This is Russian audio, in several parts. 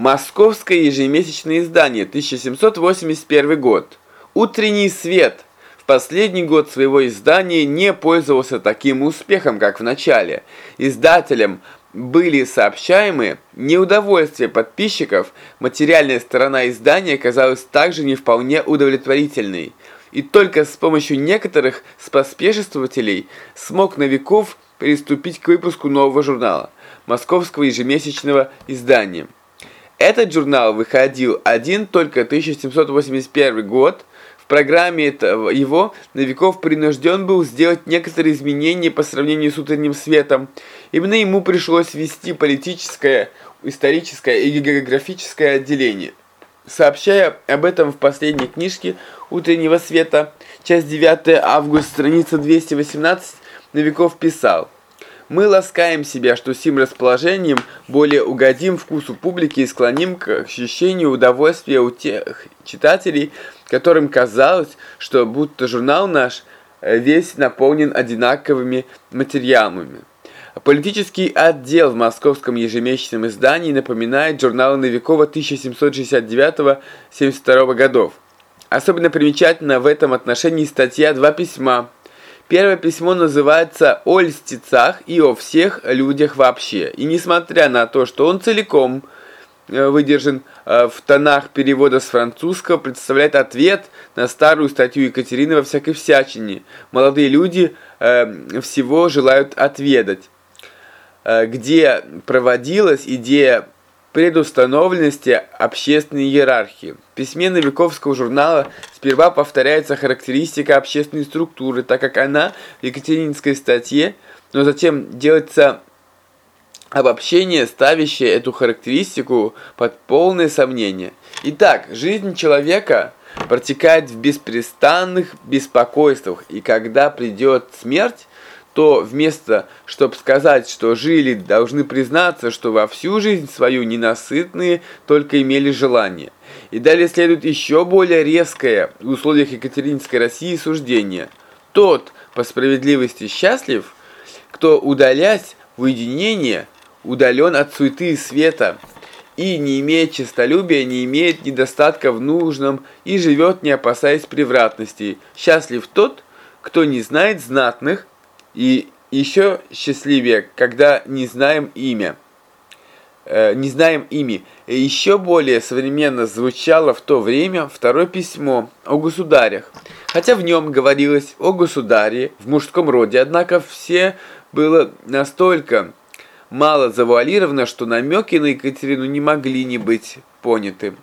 Московское ежемесячное издание, 1781 год. Утренний свет. В последний год своего издания не пользовался таким успехом, как в начале. Издателям были сообщаемы неудовольствия подписчиков, материальная сторона издания казалась также не вполне удовлетворительной. И только с помощью некоторых споспешествователей смог Новиков приступить к выпуску нового журнала, московского ежемесячного издания. Этот журнал выходил один только 1781 год. В программе этого его Новиков принужден был сделать некоторые изменения по сравнению с утренним светом. Именно ему пришлось ввести политическое, историческое и географическое отделение. Сообщая об этом в последней книжке «Утреннего света», часть 9 август, страница 218, Новиков писал – мы ласкаем себя, что сим расположением более угодим вкусу публики и склоним к ощущению удовольствия у тех читателей, которым казалось, что будто журнал наш э, весь наполнен одинаковыми материалами. Политический отдел в московском ежемесячном издании напоминает журналы Новикова 1769-72 годов. Особенно примечательна в этом отношении статья «Два письма» Первое письмо называется «О льстецах и о всех людях вообще». И несмотря на то, что он целиком э, выдержан э, в тонах перевода с французского, представляет ответ на старую статью Екатерины во всякой всячине. Молодые люди э, всего желают отведать, где проводилась идея предустановленности общественной иерархии. В письме Новиковского журнала сперва повторяется характеристика общественной структуры, так как она в Екатерининской статье, но затем делается обобщение, ставящее эту характеристику под полное сомнение. Итак, жизнь человека протекает в беспрестанных беспокойствах, и когда придет смерть, то вместо, чтобы сказать, что жили, должны признаться, что во всю жизнь свою ненасытные только имели желание. И далее следует еще более резкое в условиях Екатерининской России суждение. Тот, по справедливости, счастлив, кто, удалясь в уединение, удален от суеты и света, и, не имеет честолюбия, не имеет недостатка в нужном и живет, не опасаясь превратностей. Счастлив тот, кто не знает знатных, и еще счастливее, когда не знаем имя. Э, не знаем ими. Еще более современно звучало в то время второе письмо о государях. Хотя в нем говорилось о государе в мужском роде, однако все было настолько мало завуалировано, что намеки на Екатерину не могли не быть поняты.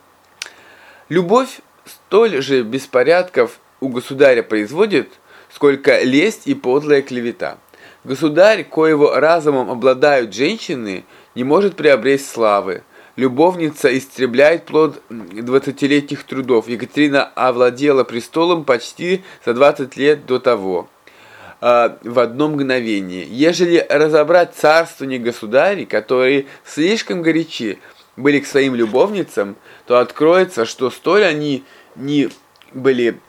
Любовь столь же беспорядков у государя производит – сколько лесть и подлая клевета. Государь, коего разумом обладают женщины, не может приобрести славы. Любовница истребляет плод двадцатилетних трудов. Екатерина овладела престолом почти за 20 лет до того. Э, в одно мгновение. Ежели разобрать царствование государей, которые слишком горячи были к своим любовницам, то откроется, что столь они не были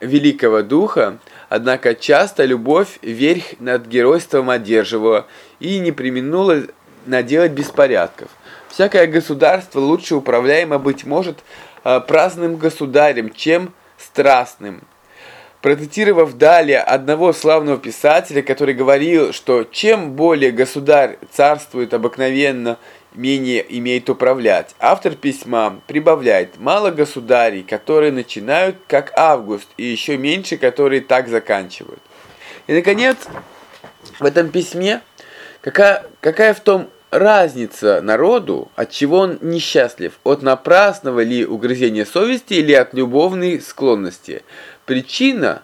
великого духа, однако часто любовь верх над геройством одерживала и не применула наделать беспорядков. Всякое государство лучше управляемо быть может э, праздным государем, чем страстным. Процитировав далее одного славного писателя, который говорил, что чем более государь царствует обыкновенно менее имеет управлять. Автор письма прибавляет «мало государей, которые начинают как Август, и еще меньше, которые так заканчивают». И, наконец, в этом письме какая, какая в том разница народу, от чего он несчастлив, от напрасного ли угрызения совести или от любовной склонности. Причина,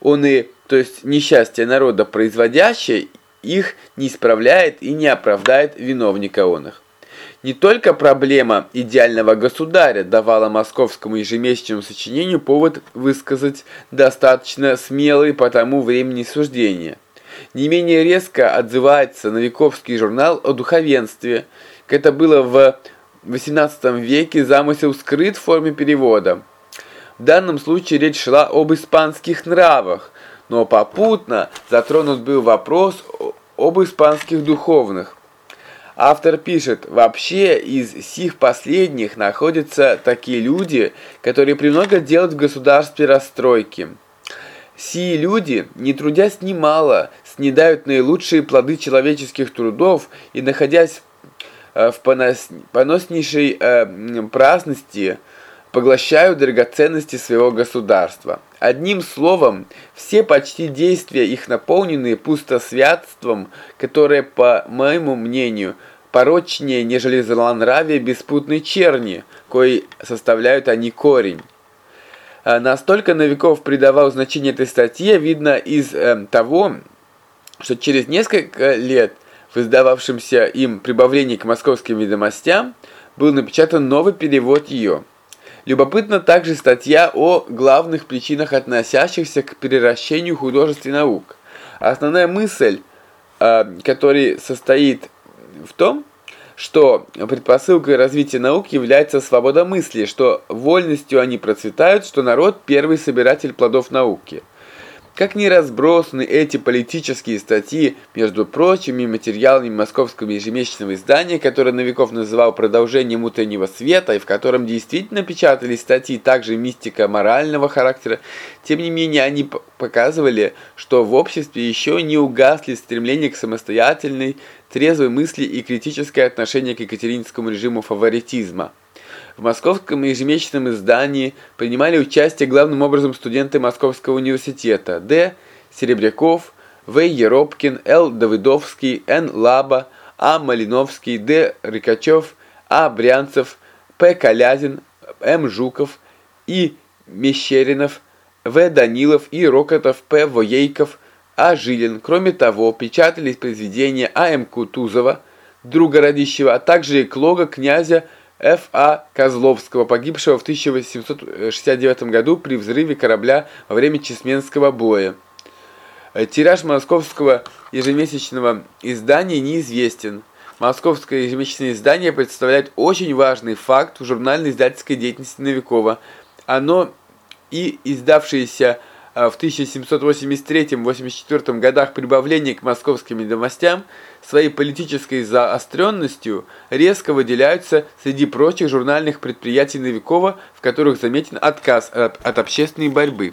он и, то есть несчастье народа производящее, их не исправляет и не оправдает виновника он их. Не только проблема идеального государя давала московскому ежемесячному сочинению повод высказать достаточно смелые по тому времени суждения. Не менее резко отзывается Новиковский журнал о духовенстве. Это было в XVIII веке, замысел скрыт в форме перевода. В данном случае речь шла об испанских нравах, но попутно затронут был вопрос об испанских духовных. Автор пишет, вообще из сих последних находятся такие люди, которые премного делают в государстве расстройки. Сии люди, не трудясь немало, снедают наилучшие плоды человеческих трудов и, находясь э, в понос, поноснейшей э, праздности, поглощают драгоценности своего государства. Одним словом, все почти действия их наполнены пустосвятством, которое, по моему мнению, порочнее, нежели злонравие беспутной черни, кои составляют они корень. А настолько Новиков придавал значение этой статье, видно из э, того, что через несколько лет в издававшемся им прибавлении к московским ведомостям был напечатан новый перевод ее. Любопытна также статья о главных причинах, относящихся к приращению художественных наук. Основная мысль, э, которая состоит в том, что предпосылкой развития наук является свобода мысли, что вольностью они процветают, что народ – первый собиратель плодов науки. Как ни разбросаны эти политические статьи между прочими материалами московского ежемесячного издания, которое Новиков называл продолжением утреннего света, и в котором действительно печатались статьи также мистика морального характера, тем не менее они показывали, что в обществе еще не угасли стремление к самостоятельной, трезвой мысли и критическое отношение к екатеринскому режиму фаворитизма. В московском ежемесячном издании принимали участие главным образом студенты Московского университета Д. Серебряков, В. Еропкин, Л. Давыдовский, Н. Лаба, А. Малиновский, Д. Рыкачев, А. Брянцев, П. Калязин, М. Жуков, И. Мещеринов, В. Данилов и Рокотов, П. Воейков, А. Жилин. Кроме того, печатались произведения А. М. Кутузова, друга Радищева, а также эклога князя Ф.А. Козловского, погибшего в 1869 году при взрыве корабля во время Чесменского боя. Тираж московского ежемесячного издания неизвестен. Московское ежемесячное издание представляет очень важный факт в журнальной издательской деятельности Новикова. Оно и издавшееся а, в 1783-84 годах прибавление к московским ведомостям своей политической заостренностью резко выделяются среди прочих журнальных предприятий Новикова, в которых заметен отказ от, от общественной борьбы.